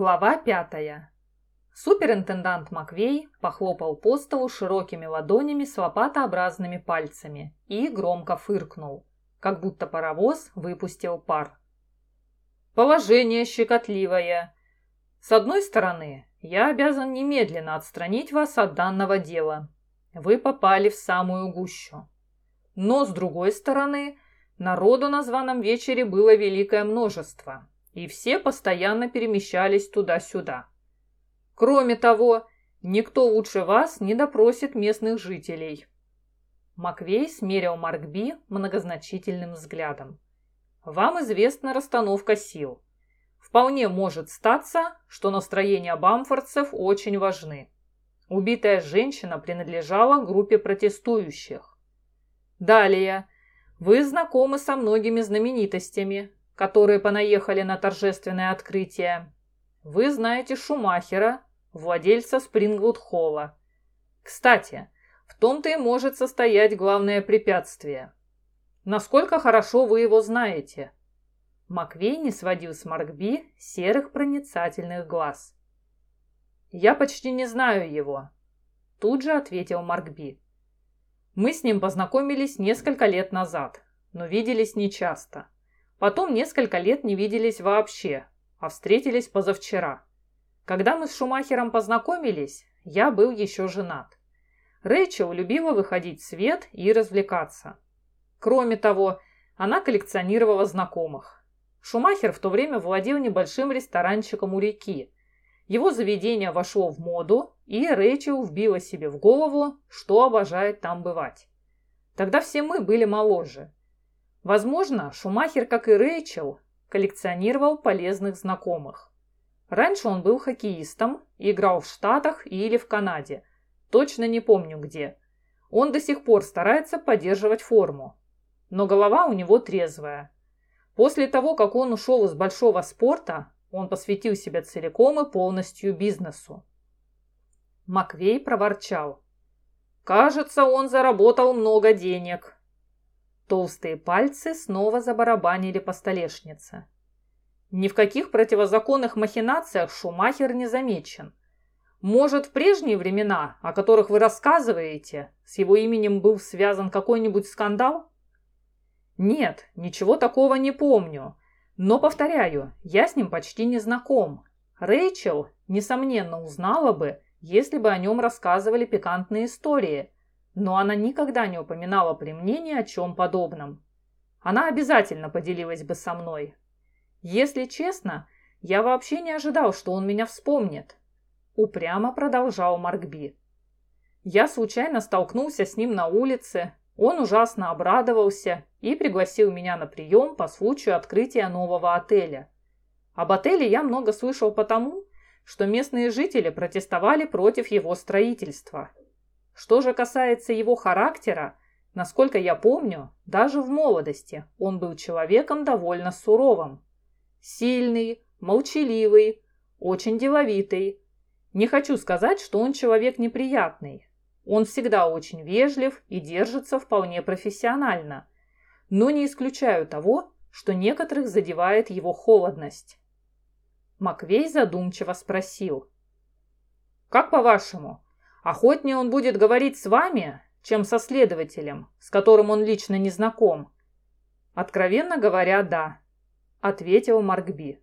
Глава пятая. Суперинтендант Маквей похлопал по столу широкими ладонями с лопатообразными пальцами и громко фыркнул, как будто паровоз выпустил пар. «Положение щекотливое. С одной стороны, я обязан немедленно отстранить вас от данного дела. Вы попали в самую гущу. Но, с другой стороны, народу на званом вечере было великое множество» и все постоянно перемещались туда-сюда. Кроме того, никто лучше вас не допросит местных жителей. Маквей смерил Маркби многозначительным взглядом. Вам известна расстановка сил. Вполне может статься, что настроения бамфордцев очень важны. Убитая женщина принадлежала группе протестующих. Далее. Вы знакомы со многими знаменитостями, которые понаехали на торжественное открытие. Вы знаете Шумахера, владельца Спрингвуд-Холла. Кстати, в том-то и может состоять главное препятствие. Насколько хорошо вы его знаете? Маквей не сводил с Маркби серых проницательных глаз. «Я почти не знаю его», – тут же ответил Маркби. «Мы с ним познакомились несколько лет назад, но виделись нечасто. Потом несколько лет не виделись вообще, а встретились позавчера. Когда мы с Шумахером познакомились, я был еще женат. Рэйчел любила выходить в свет и развлекаться. Кроме того, она коллекционировала знакомых. Шумахер в то время владел небольшим ресторанчиком у реки. Его заведение вошло в моду, и Рэйчел вбила себе в голову, что обожает там бывать. Тогда все мы были моложе, Возможно, Шумахер, как и Рэйчел, коллекционировал полезных знакомых. Раньше он был хоккеистом, играл в Штатах или в Канаде. Точно не помню где. Он до сих пор старается поддерживать форму. Но голова у него трезвая. После того, как он ушел из большого спорта, он посвятил себя целиком и полностью бизнесу. Маквей проворчал. «Кажется, он заработал много денег. Толстые пальцы снова забарабанили по столешнице. Ни в каких противозаконных махинациях Шумахер не замечен. Может, в прежние времена, о которых вы рассказываете, с его именем был связан какой-нибудь скандал? Нет, ничего такого не помню. Но, повторяю, я с ним почти не знаком. Рэйчел, несомненно, узнала бы, если бы о нем рассказывали пикантные истории – но она никогда не упоминала при мне ни о чем подобном. Она обязательно поделилась бы со мной. Если честно, я вообще не ожидал, что он меня вспомнит. Упрямо продолжал Маркби. Я случайно столкнулся с ним на улице, он ужасно обрадовался и пригласил меня на прием по случаю открытия нового отеля. Об отеле я много слышал потому, что местные жители протестовали против его строительства. Что же касается его характера, насколько я помню, даже в молодости он был человеком довольно суровым. Сильный, молчаливый, очень деловитый. Не хочу сказать, что он человек неприятный. Он всегда очень вежлив и держится вполне профессионально. Но не исключаю того, что некоторых задевает его холодность. Маквей задумчиво спросил. «Как по-вашему, Охотнее он будет говорить с вами, чем со следователем, с которым он лично не знаком. Откровенно говоря, да, ответил Маркби.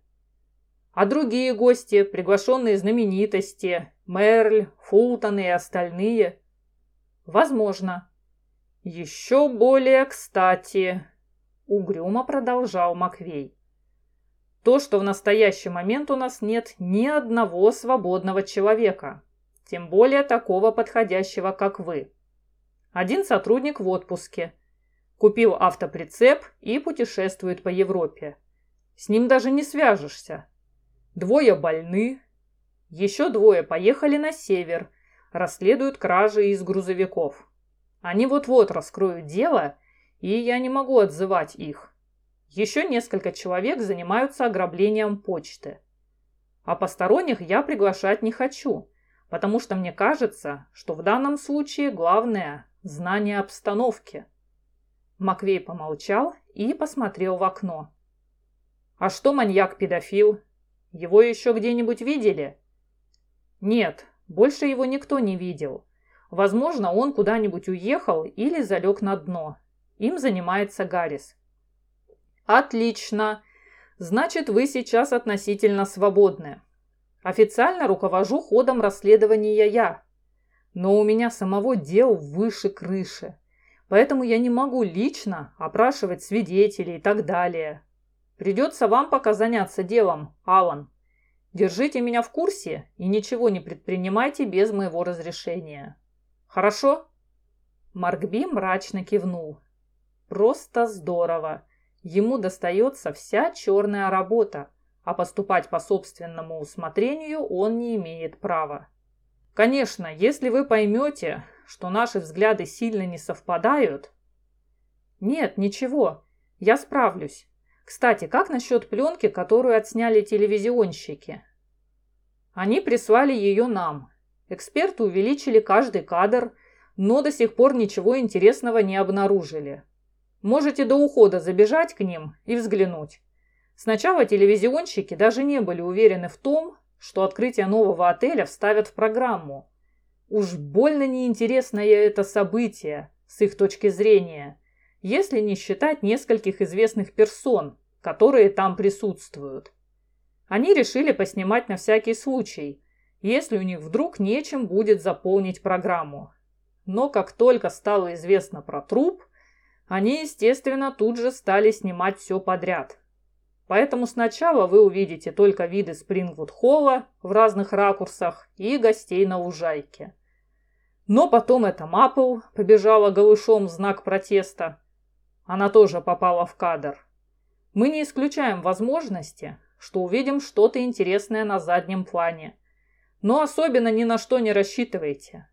А другие гости, приглашенные знаменитости, Мерль, Фултон и остальные? Возможно. Еще более кстати, угрюмо продолжал Маквей. То, что в настоящий момент у нас нет ни одного свободного человека, тем более такого подходящего, как вы. Один сотрудник в отпуске. Купил автоприцеп и путешествует по Европе. С ним даже не свяжешься. Двое больны. Еще двое поехали на север, расследуют кражи из грузовиков. Они вот-вот раскроют дело, и я не могу отзывать их. Еще несколько человек занимаются ограблением почты. А посторонних я приглашать не хочу, потому что мне кажется, что в данном случае главное – знание обстановки. Маквей помолчал и посмотрел в окно. «А что маньяк-педофил? Его еще где-нибудь видели?» «Нет, больше его никто не видел. Возможно, он куда-нибудь уехал или залег на дно. Им занимается Гаррис». «Отлично. Значит, вы сейчас относительно свободны. Официально руковожу ходом расследования я. Но у меня самого дел выше крыши. Поэтому я не могу лично опрашивать свидетелей и так далее. Придется вам пока заняться делом, Алан. Держите меня в курсе и ничего не предпринимайте без моего разрешения. Хорошо?» Маркби мрачно кивнул. «Просто здорово. Ему достается вся черная работа, а поступать по собственному усмотрению он не имеет права. Конечно, если вы поймете, что наши взгляды сильно не совпадают... Нет, ничего, я справлюсь. Кстати, как насчет пленки, которую отсняли телевизионщики? Они прислали ее нам. Эксперты увеличили каждый кадр, но до сих пор ничего интересного не обнаружили. Можете до ухода забежать к ним и взглянуть. Сначала телевизионщики даже не были уверены в том, что открытие нового отеля вставят в программу. Уж больно неинтересное это событие с их точки зрения, если не считать нескольких известных персон, которые там присутствуют. Они решили поснимать на всякий случай, если у них вдруг нечем будет заполнить программу. Но как только стало известно про труп, они, естественно, тут же стали снимать все подряд. Поэтому сначала вы увидите только виды Спрингвуд-холла в разных ракурсах и гостей на лужайке. Но потом эта Мапл побежала голышом в знак протеста. Она тоже попала в кадр. Мы не исключаем возможности, что увидим что-то интересное на заднем плане. Но особенно ни на что не рассчитывайте.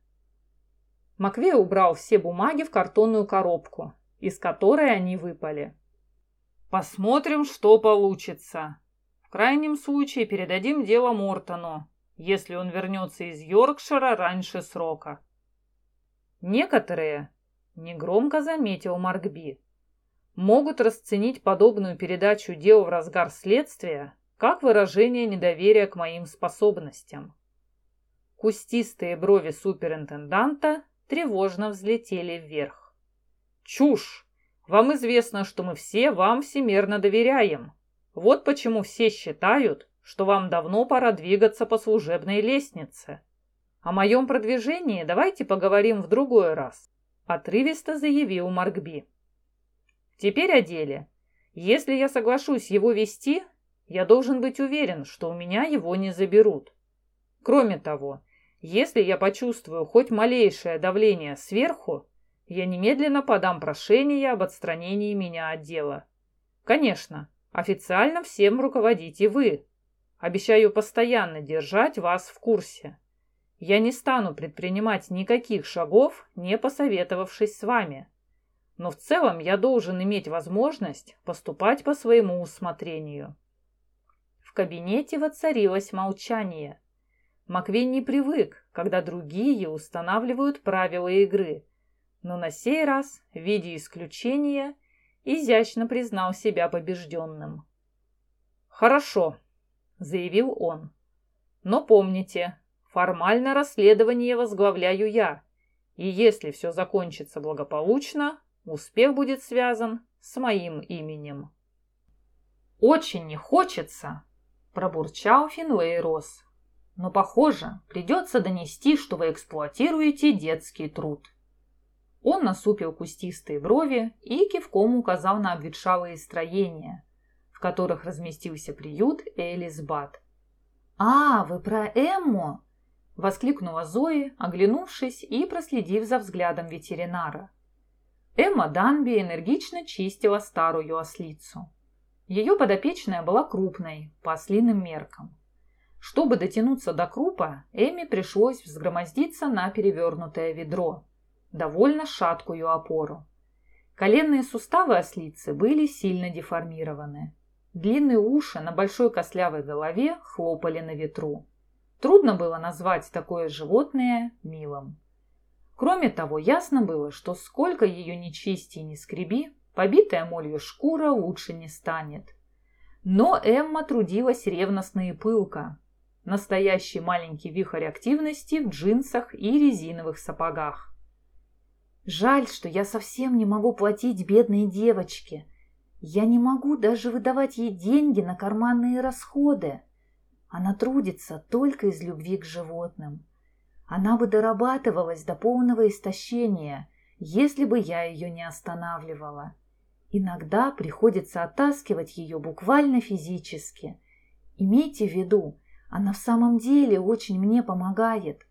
Маквей убрал все бумаги в картонную коробку из которой они выпали. Посмотрим, что получится. В крайнем случае передадим дело Мортону, если он вернется из Йоркшира раньше срока. Некоторые, негромко заметил Маркби, могут расценить подобную передачу дел в разгар следствия как выражение недоверия к моим способностям. Кустистые брови суперинтенданта тревожно взлетели вверх. Чушь! Вам известно, что мы все вам всемерно доверяем. Вот почему все считают, что вам давно пора двигаться по служебной лестнице. О моем продвижении давайте поговорим в другой раз», — отрывисто заявил Маркби. «Теперь о деле. Если я соглашусь его вести, я должен быть уверен, что у меня его не заберут. Кроме того, если я почувствую хоть малейшее давление сверху, я немедленно подам прошение об отстранении меня от дела. Конечно, официально всем руководите вы. Обещаю постоянно держать вас в курсе. Я не стану предпринимать никаких шагов, не посоветовавшись с вами. Но в целом я должен иметь возможность поступать по своему усмотрению. В кабинете воцарилось молчание. Маквей не привык, когда другие устанавливают правила игры – но на сей раз, в виде исключения, изящно признал себя побежденным. «Хорошо», — заявил он. «Но помните, формально расследование возглавляю я, и если все закончится благополучно, успех будет связан с моим именем». «Очень не хочется», — пробурчал Финлей Росс. «Но, похоже, придется донести, что вы эксплуатируете детский труд». Он насупил кустистые брови и кивком указал на обветшалые строения, в которых разместился приют Элис Бат. «А, вы про Эмму?» – воскликнула Зои, оглянувшись и проследив за взглядом ветеринара. Эмма Данби энергично чистила старую ослицу. Ее подопечная была крупной, по ослиным меркам. Чтобы дотянуться до крупа, Эмме пришлось взгромоздиться на перевернутое ведро – довольно шаткую опору. Коленные суставы ослицы были сильно деформированы. Длинные уши на большой костлявой голове хлопали на ветру. Трудно было назвать такое животное милым. Кроме того, ясно было, что сколько ее не чисти и не скреби, побитая молью шкура лучше не станет. Но Эмма трудилась ревностно и пылко. Настоящий маленький вихрь активности в джинсах и резиновых сапогах. Жаль, что я совсем не могу платить бедной девочке. Я не могу даже выдавать ей деньги на карманные расходы. Она трудится только из любви к животным. Она бы дорабатывалась до полного истощения, если бы я ее не останавливала. Иногда приходится оттаскивать ее буквально физически. Имейте в виду, она в самом деле очень мне помогает,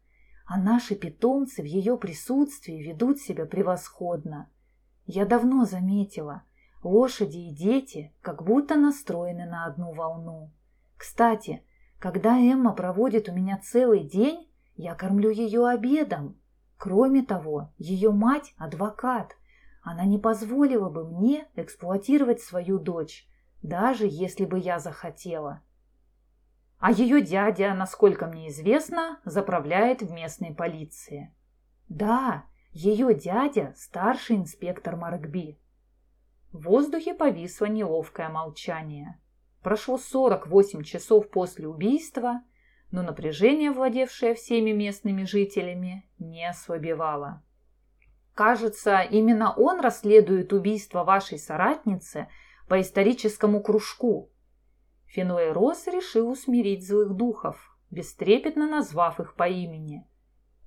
а наши питомцы в ее присутствии ведут себя превосходно. Я давно заметила, лошади и дети как будто настроены на одну волну. Кстати, когда Эмма проводит у меня целый день, я кормлю ее обедом. Кроме того, ее мать – адвокат. Она не позволила бы мне эксплуатировать свою дочь, даже если бы я захотела. А ее дядя, насколько мне известно, заправляет в местной полиции. Да, ее дядя – старший инспектор Маркби. В воздухе повисло неловкое молчание. Прошло 48 часов после убийства – но напряжение, владевшее всеми местными жителями, не ослабевало. Кажется, именно он расследует убийство вашей соратницы по историческому кружку. Фенуэй Росс решил усмирить злых духов, бестрепетно назвав их по имени.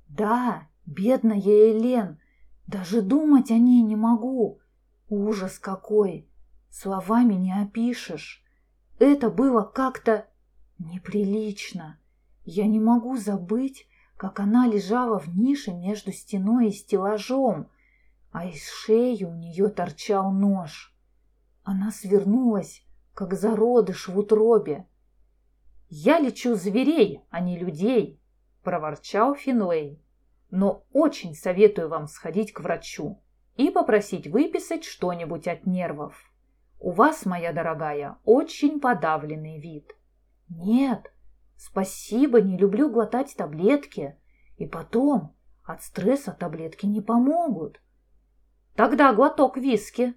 «Да, бедная Елен, даже думать о ней не могу. Ужас какой! Словами не опишешь. Это было как-то неприлично. Я не могу забыть, как она лежала в нише между стеной и стеллажом, а из шеи у нее торчал нож. Она свернулась, как зародыш в утробе. «Я лечу зверей, а не людей», – проворчал Финлей. «Но очень советую вам сходить к врачу и попросить выписать что-нибудь от нервов. У вас, моя дорогая, очень подавленный вид». «Нет», Спасибо, не люблю глотать таблетки. И потом, от стресса таблетки не помогут. Тогда глоток виски.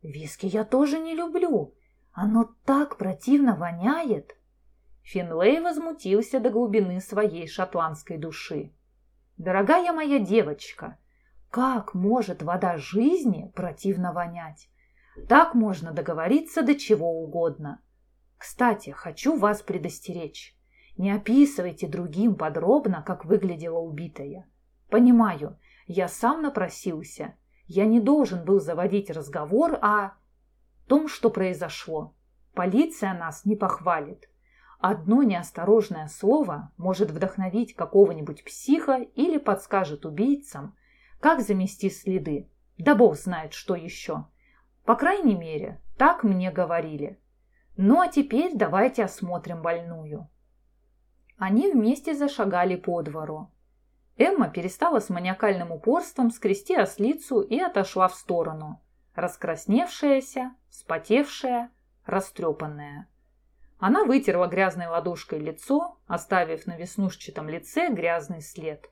Виски я тоже не люблю. Оно так противно воняет. Финлей возмутился до глубины своей шотландской души. «Дорогая моя девочка, как может вода жизни противно вонять? Так можно договориться до чего угодно. Кстати, хочу вас предостеречь. Не описывайте другим подробно, как выглядела убитая. Понимаю, я сам напросился. Я не должен был заводить разговор о том, что произошло. Полиция нас не похвалит. Одно неосторожное слово может вдохновить какого-нибудь психа или подскажет убийцам, как замести следы. Да бог знает, что еще. По крайней мере, так мне говорили. Ну а теперь давайте осмотрим больную. Они вместе зашагали по двору. Эмма перестала с маниакальным упорством скрести ослицу и отошла в сторону, раскрасневшаяся, вспотевшая, растрепанная. Она вытерла грязной ладошкой лицо, оставив на веснушчатом лице грязный след.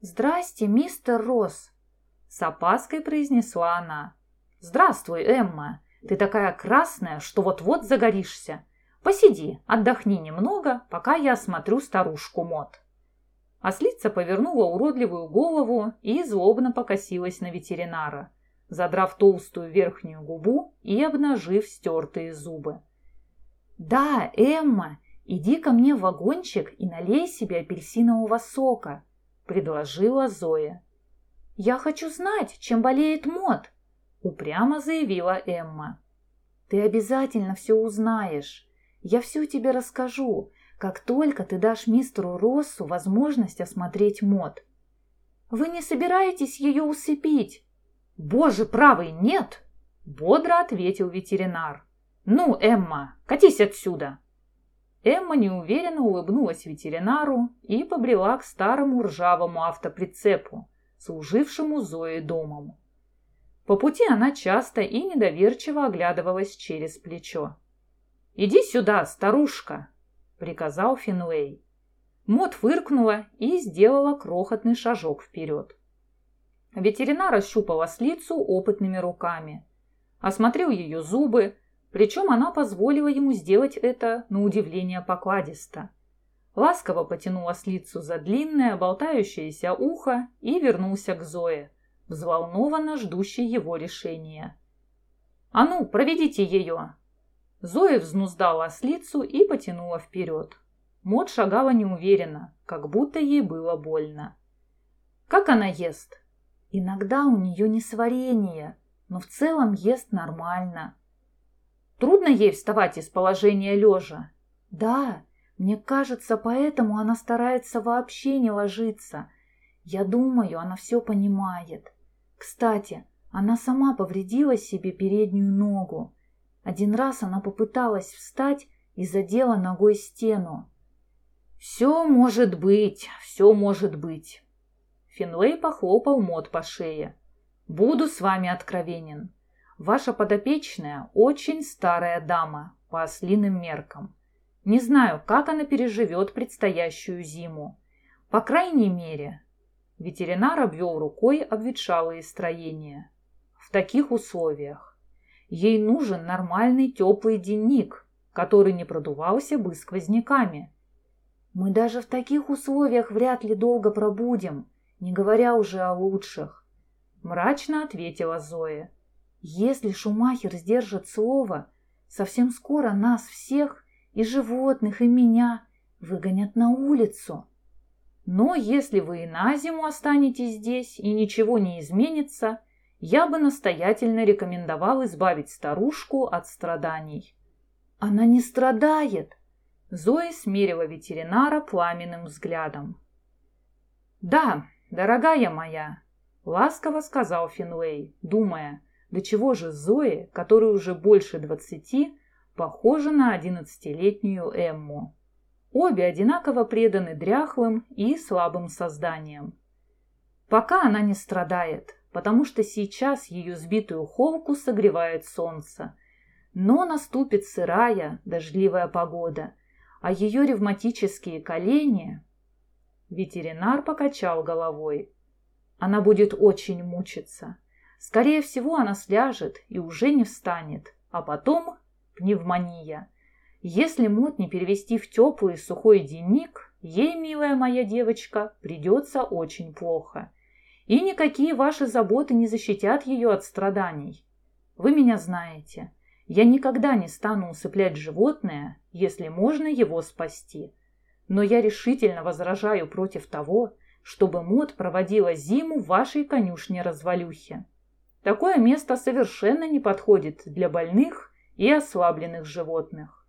«Здрасте, мистер Росс!» – с опаской произнесла она. «Здравствуй, Эмма! Ты такая красная, что вот-вот загоришься. Посиди, отдохни немного, пока я осмотрю старушку Мот. Ослица повернула уродливую голову и злобно покосилась на ветеринара, задрав толстую верхнюю губу и обнажив стертые зубы. «Да, Эмма, иди ко мне в вагончик и налей себе апельсинового сока», — предложила Зоя. «Я хочу знать, чем болеет Мот», — упрямо заявила Эмма. «Ты обязательно все узнаешь. Я все тебе расскажу, как только ты дашь мистеру Россу возможность осмотреть мод. Вы не собираетесь ее усыпить? Боже правый, нет! Бодро ответил ветеринар. Ну, Эмма, катись отсюда! Эмма неуверенно улыбнулась ветеринару и побрела к старому ржавому автоприцепу, служившему Зое домом. По пути она часто и недоверчиво оглядывалась через плечо. «Иди сюда, старушка!» — приказал Финуэй. Мот фыркнула и сделала крохотный шажок вперед. Ветеринар ощупал ослицу опытными руками. Осмотрел ее зубы, Причем она позволила ему сделать это на удивление покладисто. Ласково потянула слицу за длинное, болтающееся ухо и вернулся к Зое, взволнованно ждущей его решения. «А ну, проведите ее!» Зоя взнуздала ослицу и потянула вперед. Мот шагала неуверенно, как будто ей было больно. «Как она ест?» «Иногда у нее несварение, но в целом ест нормально». «Трудно ей вставать из положения лежа?» «Да, мне кажется, поэтому она старается вообще не ложиться. Я думаю, она все понимает. Кстати, она сама повредила себе переднюю ногу. Один раз она попыталась встать и задела ногой стену. «Все может быть, все может быть». Финлей похлопал Мот по шее. «Буду с вами откровенен. Ваша подопечная очень старая дама по ослиным меркам. Не знаю, как она переживет предстоящую зиму. По крайней мере, ветеринар обвел рукой обветшалые строения. В таких условиях ей нужен нормальный теплый денник, который не продувался бы сквозняками. Мы даже в таких условиях вряд ли долго пробудем, не говоря уже о лучших. Мрачно ответила Зоя. Если Шумахер сдержит слово, совсем скоро нас всех и животных, и меня выгонят на улицу. Но если вы и на зиму останетесь здесь, и ничего не изменится, я бы настоятельно рекомендовал избавить старушку от страданий. Она не страдает. Зоя смерила ветеринара пламенным взглядом. Да, дорогая моя, ласково сказал Финлей, думая, до чего же Зои, которой уже больше двадцати, похожа на одиннадцатилетнюю Эмму. Обе одинаково преданы дряхлым и слабым созданиям. Пока она не страдает, потому что сейчас ее сбитую холку согревает солнце. Но наступит сырая, дождливая погода, а ее ревматические колени... Ветеринар покачал головой. Она будет очень мучиться. Скорее всего, она сляжет и уже не встанет, а потом пневмония. Если мод не перевести в теплый сухой денник, ей, милая моя девочка, придется очень плохо. И никакие ваши заботы не защитят ее от страданий. Вы меня знаете. Я никогда не стану усыплять животное, если можно его спасти. Но я решительно возражаю против того, чтобы мод проводила зиму в вашей конюшне-развалюхе. Такое место совершенно не подходит для больных и ослабленных животных.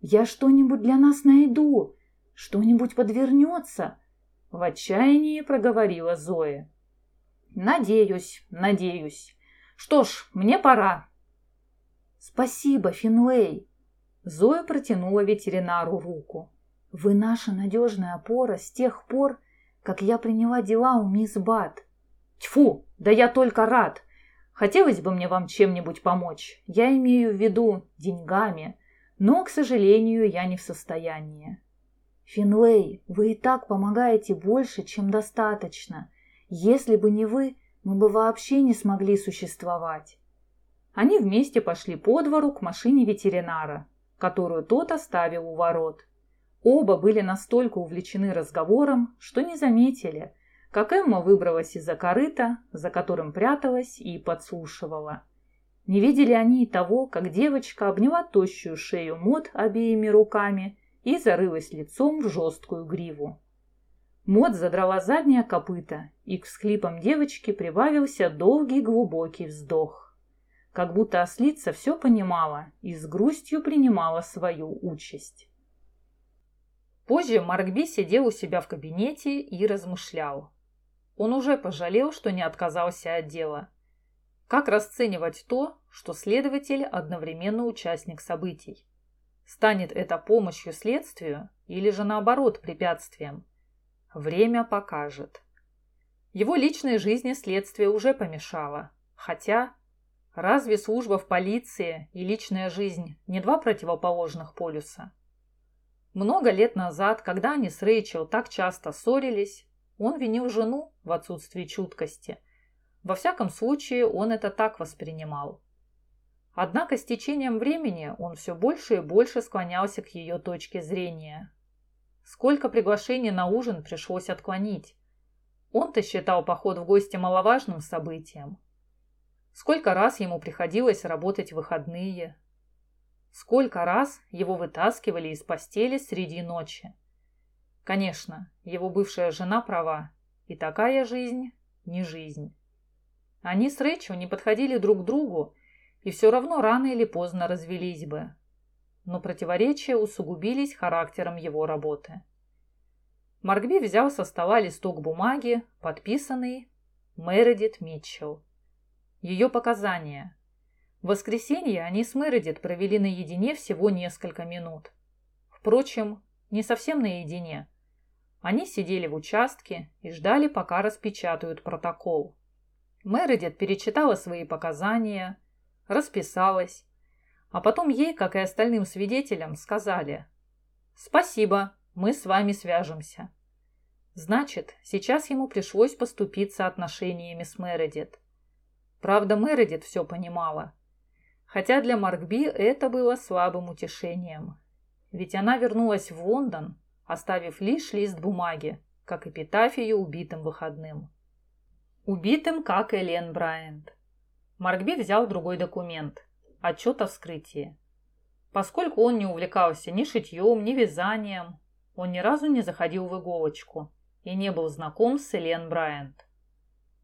«Я что-нибудь для нас найду, что-нибудь подвернется», — в отчаянии проговорила Зоя. «Надеюсь, надеюсь. Что ж, мне пора». «Спасибо, Финлей». Зоя протянула ветеринару руку. «Вы наша надежная опора с тех пор, как я приняла дела у мисс Бат». «Тьфу, да я только рад. Хотелось бы мне вам чем-нибудь помочь. Я имею в виду деньгами, но, к сожалению, я не в состоянии. Финлей, вы и так помогаете больше, чем достаточно. Если бы не вы, мы бы вообще не смогли существовать. Они вместе пошли по двору к машине ветеринара, которую тот оставил у ворот. Оба были настолько увлечены разговором, что не заметили – как Эмма выбралась из-за корыта, за которым пряталась и подслушивала. Не видели они и того, как девочка обняла тощую шею Мод обеими руками и зарылась лицом в жесткую гриву. Мод задрала заднее копыто, и к всхлипам девочки прибавился долгий глубокий вздох. Как будто ослица все понимала и с грустью принимала свою участь. Позже Маркби сидел у себя в кабинете и размышлял. Он уже пожалел, что не отказался от дела. Как расценивать то, что следователь одновременно участник событий? Станет это помощью следствию или же наоборот препятствием? Время покажет. Его личной жизни следствие уже помешало. Хотя, разве служба в полиции и личная жизнь не два противоположных полюса? Много лет назад, когда они с Рэйчел так часто ссорились, он винил жену в отсутствии чуткости. Во всяком случае, он это так воспринимал. Однако с течением времени он все больше и больше склонялся к ее точке зрения. Сколько приглашений на ужин пришлось отклонить. Он-то считал поход в гости маловажным событием. Сколько раз ему приходилось работать в выходные. Сколько раз его вытаскивали из постели среди ночи. Конечно, его бывшая жена права, и такая жизнь не жизнь. Они с Рэчел не подходили друг к другу и все равно рано или поздно развелись бы. Но противоречия усугубились характером его работы. Маркби взял со стола листок бумаги, подписанный Мередит Митчелл. Ее показания. В воскресенье они с Мередит провели наедине всего несколько минут. Впрочем, не совсем наедине. Они сидели в участке и ждали, пока распечатают протокол. Мередит перечитала свои показания, расписалась, а потом ей, как и остальным свидетелям, сказали «Спасибо, мы с вами свяжемся». Значит, сейчас ему пришлось поступиться отношениями с Мередит. Правда, Мередит все понимала. Хотя для Маркби это было слабым утешением. Ведь она вернулась в Лондон, оставив лишь лист бумаги, как эпитафию убитым выходным. Убитым, как Элен Брайант. Маркби взял другой документ – отчет о вскрытии. Поскольку он не увлекался ни шитьем, ни вязанием, он ни разу не заходил в иголочку и не был знаком с Элен Брайант.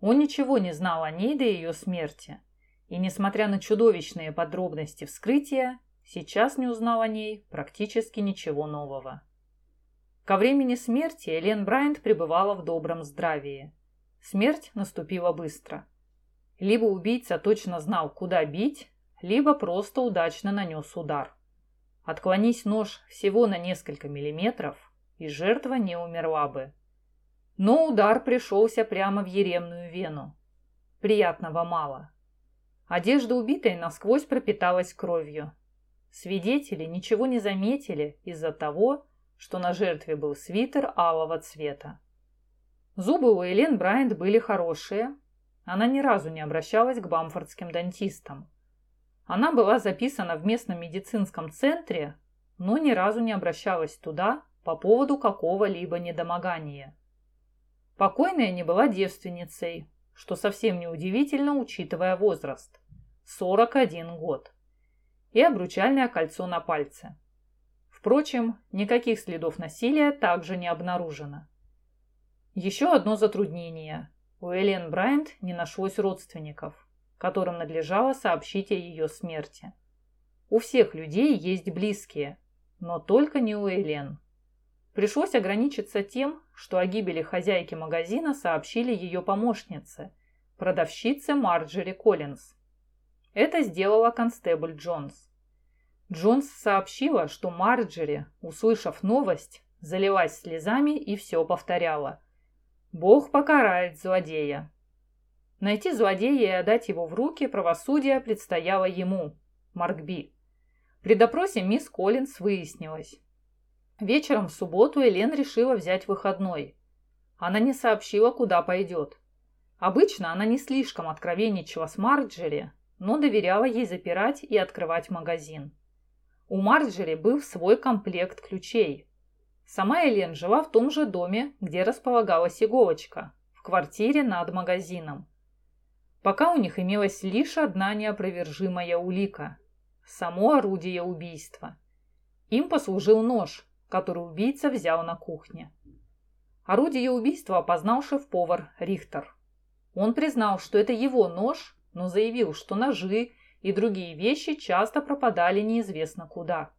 Он ничего не знал о ней до ее смерти, и, несмотря на чудовищные подробности вскрытия, сейчас не узнал о ней практически ничего нового. Ко времени смерти Элен Брайант пребывала в добром здравии – Смерть наступила быстро. Либо убийца точно знал, куда бить, либо просто удачно нанес удар. Отклонись нож всего на несколько миллиметров, и жертва не умерла бы. Но удар пришелся прямо в еремную вену. Приятного мало. Одежда убитой насквозь пропиталась кровью. Свидетели ничего не заметили из-за того, что на жертве был свитер алого цвета. Зубы у Элен Брайант были хорошие. Она ни разу не обращалась к бамфордским дантистам. Она была записана в местном медицинском центре, но ни разу не обращалась туда по поводу какого-либо недомогания. Покойная не была девственницей, что совсем не удивительно, учитывая возраст – 41 год, и обручальное кольцо на пальце. Впрочем, никаких следов насилия также не обнаружено. Еще одно затруднение. У Элен Брайант не нашлось родственников, которым надлежало сообщить о ее смерти. У всех людей есть близкие, но только не у Элен. Пришлось ограничиться тем, что о гибели хозяйки магазина сообщили ее помощнице, продавщице Марджери Коллинз. Это сделала констебль Джонс. Джонс сообщила, что Марджери, услышав новость, залилась слезами и все повторяла – Бог покарает злодея. Найти злодея и отдать его в руки правосудия предстояло ему, Маркби. При допросе мисс Коллинс выяснилось. Вечером в субботу Элен решила взять выходной. Она не сообщила, куда пойдет. Обычно она не слишком откровенничала с Марджери, но доверяла ей запирать и открывать магазин. У Марджери был свой комплект ключей – Сама Элен жила в том же доме, где располагалась иголочка, в квартире над магазином. Пока у них имелась лишь одна неопровержимая улика – само орудие убийства. Им послужил нож, который убийца взял на кухне. Орудие убийства опознал шеф-повар Рихтер. Он признал, что это его нож, но заявил, что ножи и другие вещи часто пропадали неизвестно куда.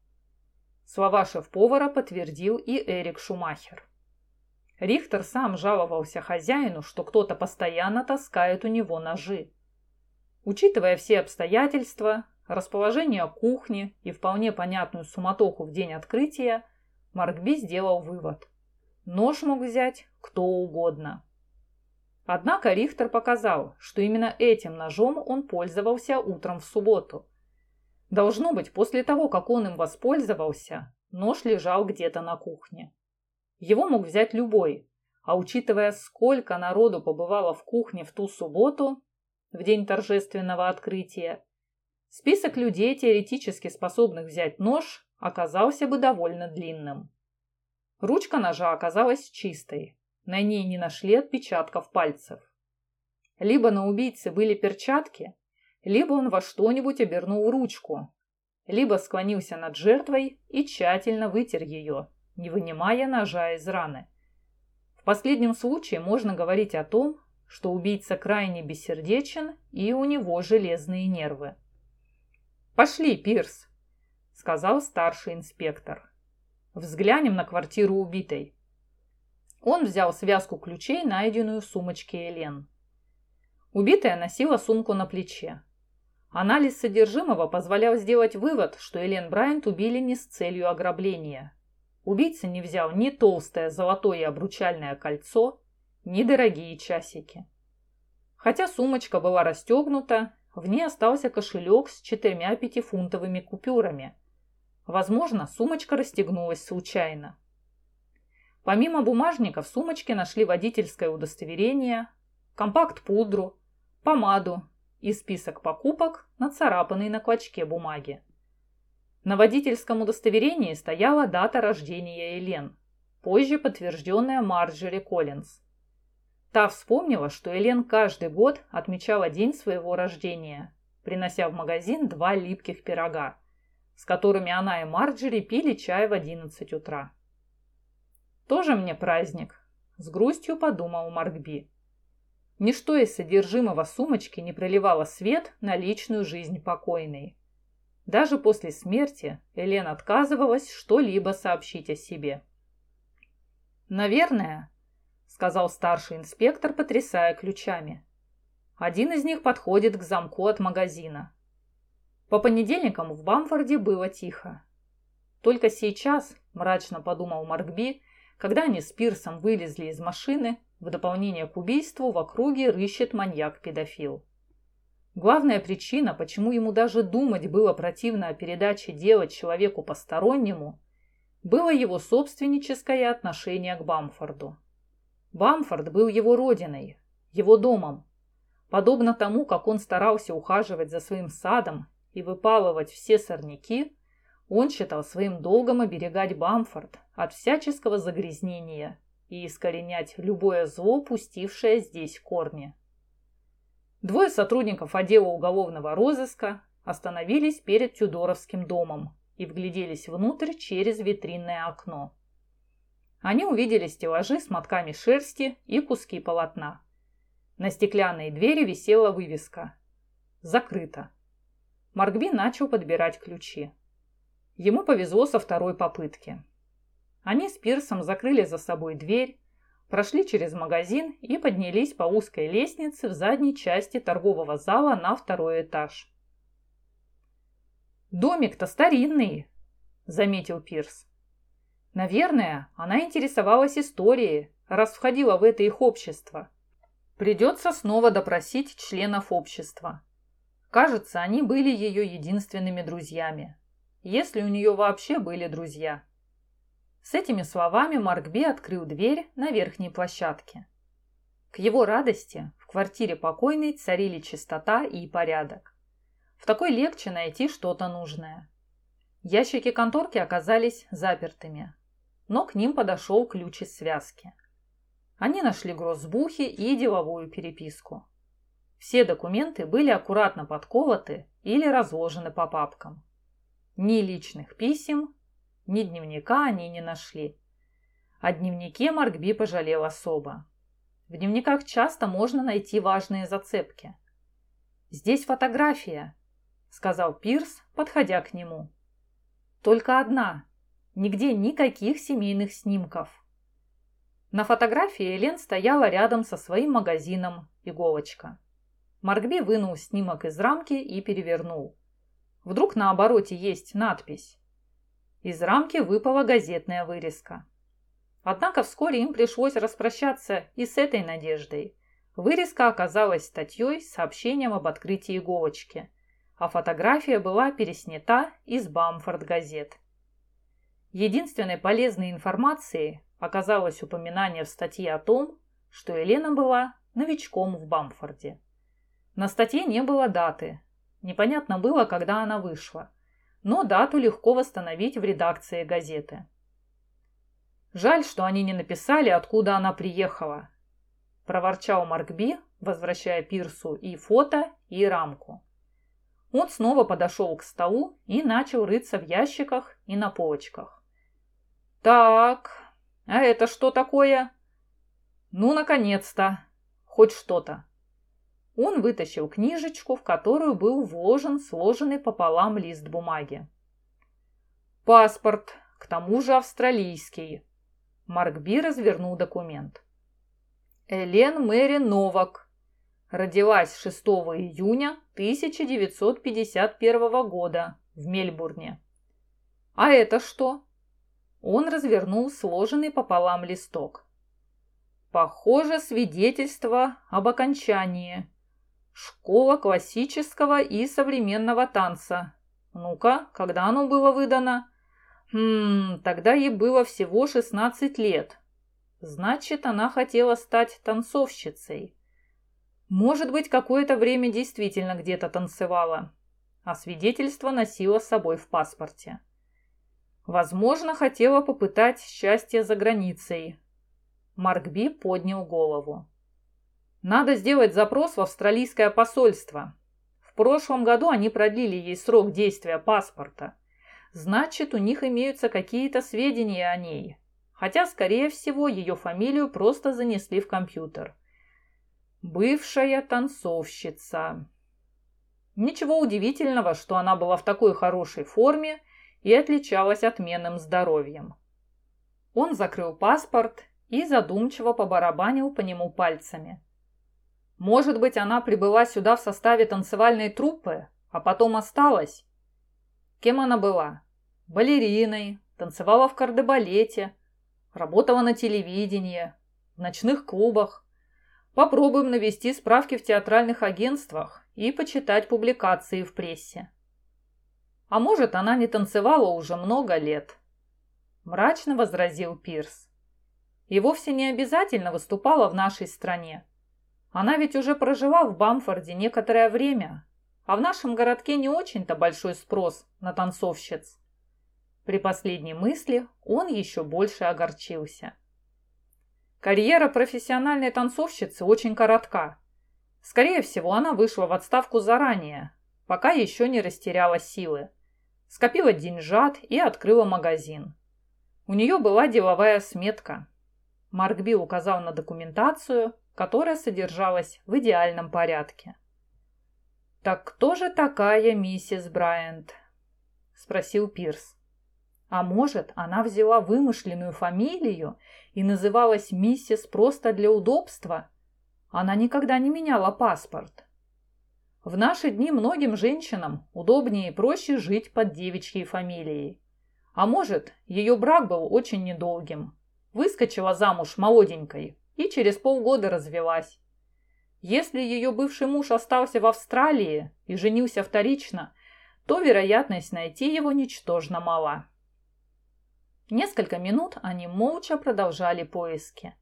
Слова шеф-повара подтвердил и Эрик Шумахер. Рихтер сам жаловался хозяину, что кто-то постоянно таскает у него ножи. Учитывая все обстоятельства, расположение кухни и вполне понятную суматоху в день открытия, Маркби сделал вывод. Нож мог взять кто угодно. Однако Рихтер показал, что именно этим ножом он пользовался утром в субботу – Должно быть, после того, как он им воспользовался, нож лежал где-то на кухне. Его мог взять любой, а учитывая, сколько народу побывало в кухне в ту субботу, в день торжественного открытия, список людей, теоретически способных взять нож, оказался бы довольно длинным. Ручка ножа оказалась чистой, на ней не нашли отпечатков пальцев. Либо на убийце были перчатки, либо он во что-нибудь обернул ручку, либо склонился над жертвой и тщательно вытер ее, не вынимая ножа из раны. В последнем случае можно говорить о том, что убийца крайне бессердечен и у него железные нервы. «Пошли, Пирс», — сказал старший инспектор. «Взглянем на квартиру убитой». Он взял связку ключей, найденную в сумочке Элен. Убитая носила сумку на плече. Анализ содержимого позволял сделать вывод, что Элен Брайант убили не с целью ограбления. Убийца не взял ни толстое золотое обручальное кольцо, ни дорогие часики. Хотя сумочка была расстегнута, в ней остался кошелек с четырьмя пятифунтовыми купюрами. Возможно, сумочка расстегнулась случайно. Помимо бумажника в сумочке нашли водительское удостоверение, компакт-пудру, помаду и список покупок, нацарапанный на клочке бумаги. На водительском удостоверении стояла дата рождения Элен, позже подтвержденная Марджери Коллинз. Та вспомнила, что Элен каждый год отмечала день своего рождения, принося в магазин два липких пирога, с которыми она и Марджери пили чай в 11 утра. «Тоже мне праздник», – с грустью подумал Маркби. Ничто из содержимого сумочки не проливало свет на личную жизнь покойной. Даже после смерти Элен отказывалась что-либо сообщить о себе. «Наверное», — сказал старший инспектор, потрясая ключами. «Один из них подходит к замку от магазина». По понедельникам в Бамфорде было тихо. Только сейчас, мрачно подумал Маркби, когда они с Пирсом вылезли из машины, в дополнение к убийству в округе рыщет маньяк-педофил. Главная причина, почему ему даже думать было противно о передаче дела человеку постороннему, было его собственническое отношение к Бамфорду. Бамфорд был его родиной, его домом. Подобно тому, как он старался ухаживать за своим садом и выпалывать все сорняки, он считал своим долгом оберегать Бамфорд от всяческого загрязнения и искоренять любое зло, пустившее здесь корни. Двое сотрудников отдела уголовного розыска остановились перед Тюдоровским домом и вгляделись внутрь через витринное окно. Они увидели стеллажи с мотками шерсти и куски полотна. На стеклянной двери висела вывеска «Закрыто». Маркби начал подбирать ключи. Ему повезло со второй попытки. Они с Пирсом закрыли за собой дверь, прошли через магазин и поднялись по узкой лестнице в задней части торгового зала на второй этаж. «Домик-то старинный», — заметил Пирс. «Наверное, она интересовалась историей, раз входила в это их общество. Придется снова допросить членов общества. Кажется, они были ее единственными друзьями, если у нее вообще были друзья». С этими словами Маркби открыл дверь на верхней площадке. К его радости в квартире покойной царили чистота и порядок. В такой легче найти что-то нужное. Ящики конторки оказались запертыми, но к ним подошел ключ из связки. Они нашли гроссбухи и деловую переписку. Все документы были аккуратно подковаты или разложены по папкам. Ни личных писем, ни дневника они не нашли. О дневнике Маркби пожалел особо. В дневниках часто можно найти важные зацепки. «Здесь фотография», — сказал Пирс, подходя к нему. «Только одна. Нигде никаких семейных снимков». На фотографии Элен стояла рядом со своим магазином «Иголочка». Маркби вынул снимок из рамки и перевернул. Вдруг на обороте есть надпись из рамки выпала газетная вырезка. Однако вскоре им пришлось распрощаться и с этой надеждой. Вырезка оказалась статьей с сообщением об открытии иголочки, а фотография была переснята из Бамфорд-газет. Единственной полезной информацией оказалось упоминание в статье о том, что Елена была новичком в Бамфорде. На статье не было даты, Непонятно было, когда она вышла, но дату легко восстановить в редакции газеты. Жаль, что они не написали, откуда она приехала. Проворчал Маркби, возвращая Пирсу и фото, и рамку. Он снова подошел к столу и начал рыться в ящиках и на полочках. «Так, а это что такое?» «Ну, наконец-то! Хоть что-то!» Он вытащил книжечку, в которую был вложен сложенный пополам лист бумаги. «Паспорт, к тому же австралийский», Марк Би развернул документ. Элен Мэри Новак. Родилась 6 июня 1951 года в Мельбурне. А это что? Он развернул сложенный пополам листок. Похоже, свидетельство об окончании. Школа классического и современного танца. Ну-ка, когда оно было выдано? Хм, тогда ей было всего 16 лет. Значит, она хотела стать танцовщицей. Может быть, какое-то время действительно где-то танцевала, а свидетельство носила с собой в паспорте. Возможно, хотела попытать счастье за границей. Марк Би поднял голову. Надо сделать запрос в австралийское посольство. В прошлом году они продлили ей срок действия паспорта. Значит, у них имеются какие-то сведения о ней. Хотя, скорее всего, ее фамилию просто занесли в компьютер. Бывшая танцовщица. Ничего удивительного, что она была в такой хорошей форме и отличалась отменным здоровьем. Он закрыл паспорт и задумчиво побарабанил по нему пальцами. Может быть, она прибыла сюда в составе танцевальной труппы, а потом осталась? Кем она была? Балериной, танцевала в кардебалете, работала на телевидении, в ночных клубах. Попробуем навести справки в театральных агентствах и почитать публикации в прессе. А может, она не танцевала уже много лет. Мрачно возразил Пирс. И вовсе не обязательно выступала в нашей стране. Она ведь уже прожила в Бамфорде некоторое время, а в нашем городке не очень-то большой спрос на танцовщиц. При последней мысли он еще больше огорчился. Карьера профессиональной танцовщицы очень коротка. Скорее всего, она вышла в отставку заранее, пока еще не растеряла силы. Скопила деньжат и открыла магазин. У нее была деловая сметка. Марк Билл указал на документацию, которая содержалась в идеальном порядке. «Так кто же такая миссис Брайант?» – спросил Пирс. «А может, она взяла вымышленную фамилию и называлась миссис просто для удобства? Она никогда не меняла паспорт. В наши дни многим женщинам удобнее и проще жить под девичьей фамилией. А может, ее брак был очень недолгим. Выскочила замуж молоденькой и через полгода развелась. Если ее бывший муж остался в Австралии и женился вторично, то вероятность найти его ничтожно мала. Несколько минут они молча продолжали поиски.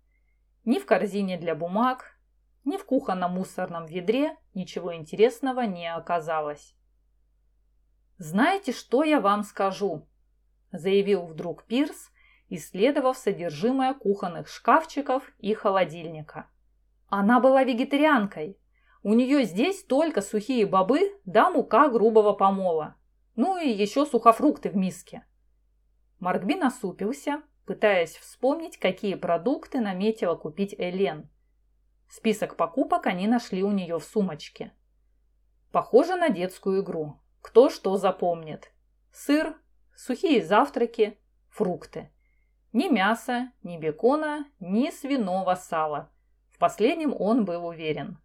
Ни в корзине для бумаг, ни в кухонном мусорном ведре ничего интересного не оказалось. «Знаете, что я вам скажу?» – заявил вдруг Пирс, исследовав содержимое кухонных шкафчиков и холодильника. Она была вегетарианкой. У нее здесь только сухие бобы да мука грубого помола. Ну и еще сухофрукты в миске. Маркби насупился, пытаясь вспомнить, какие продукты наметила купить Элен. Список покупок они нашли у нее в сумочке. Похоже на детскую игру. Кто что запомнит. Сыр, сухие завтраки, фрукты. Ни мяса, ни бекона, ни свиного сала – последнем он был уверен.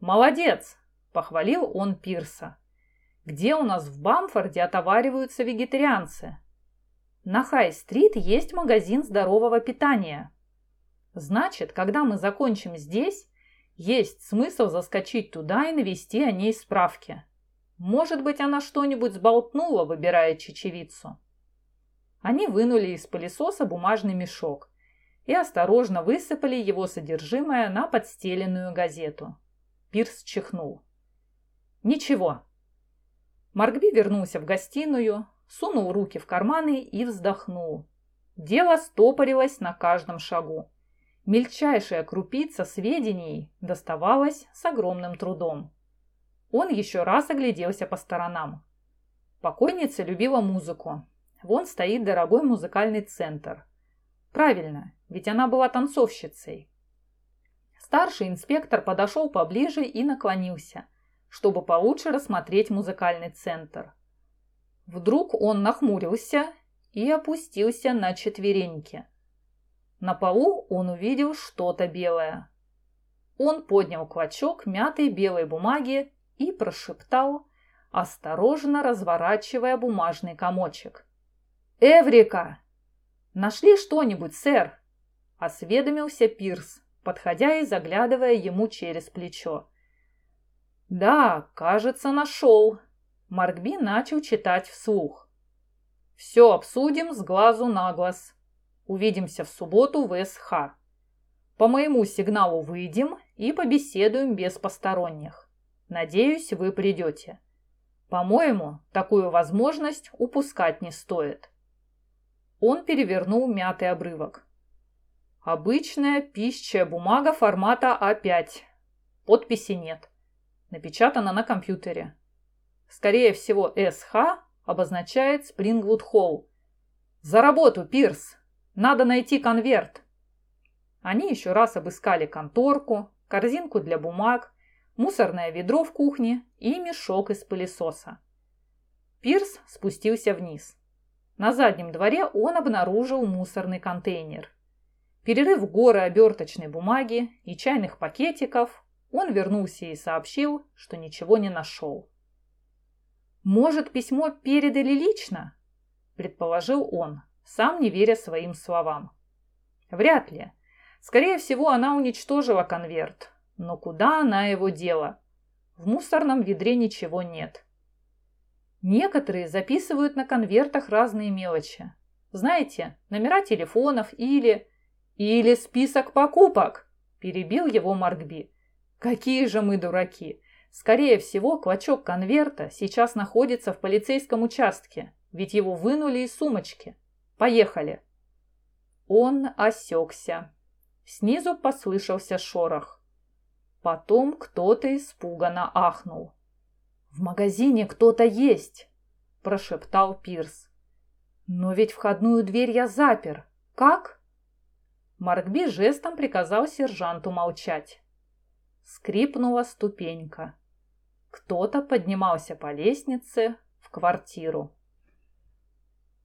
«Молодец!» – похвалил он Пирса. «Где у нас в Бамфорде отовариваются вегетарианцы?» «На Хай-стрит есть магазин здорового питания». «Значит, когда мы закончим здесь, есть смысл заскочить туда и навести о ней справки. Может быть, она что-нибудь сболтнула, выбирая чечевицу». Они вынули из пылесоса бумажный мешок и осторожно высыпали его содержимое на подстеленную газету. Пирс чихнул. «Ничего, Маркби вернулся в гостиную, сунул руки в карманы и вздохнул. Дело стопорилось на каждом шагу. Мельчайшая крупица сведений доставалась с огромным трудом. Он еще раз огляделся по сторонам. Покойница любила музыку. Вон стоит дорогой музыкальный центр. Правильно, ведь она была танцовщицей. Старший инспектор подошел поближе и наклонился, чтобы получше рассмотреть музыкальный центр. Вдруг он нахмурился и опустился на четвереньки. На полу он увидел что-то белое. Он поднял клочок мятой белой бумаги и прошептал, осторожно разворачивая бумажный комочек. «Эврика!» «Нашли что-нибудь, сэр?» – осведомился Пирс, подходя и заглядывая ему через плечо. «Да, кажется, нашел», – Маркби начал читать вслух. «Все обсудим с глазу на глаз. Увидимся в субботу в СХ. По моему сигналу выйдем и побеседуем без посторонних. Надеюсь, вы придете. По-моему, такую возможность упускать не стоит». Он перевернул мятый обрывок. Обычная пищая бумага формата А5. Подписи нет. Напечатана на компьютере. Скорее всего, СХ обозначает Спрингвуд Холл. За работу, Пирс! Надо найти конверт. Они еще раз обыскали конторку, корзинку для бумаг, мусорное ведро в кухне и мешок из пылесоса. Пирс спустился вниз. На заднем дворе он обнаружил мусорный контейнер. Перерыв горы оберточной бумаги и чайных пакетиков, он вернулся и сообщил, что ничего не нашел. «Может, письмо передали лично?» – предположил он, сам не веря своим словам. «Вряд ли. Скорее всего, она уничтожила конверт. Но куда она его дела? В мусорном ведре ничего нет. Некоторые записывают на конвертах разные мелочи. Знаете, номера телефонов или... Или список покупок, перебил его Маркби. Какие же мы дураки. Скорее всего, клочок конверта сейчас находится в полицейском участке, ведь его вынули из сумочки. Поехали. Он осекся. Снизу послышался шорох. Потом кто-то испуганно ахнул. «В магазине кто-то есть!» – прошептал Пирс. «Но ведь входную дверь я запер. Как?» Маркби жестом приказал сержанту молчать. Скрипнула ступенька. Кто-то поднимался по лестнице в квартиру.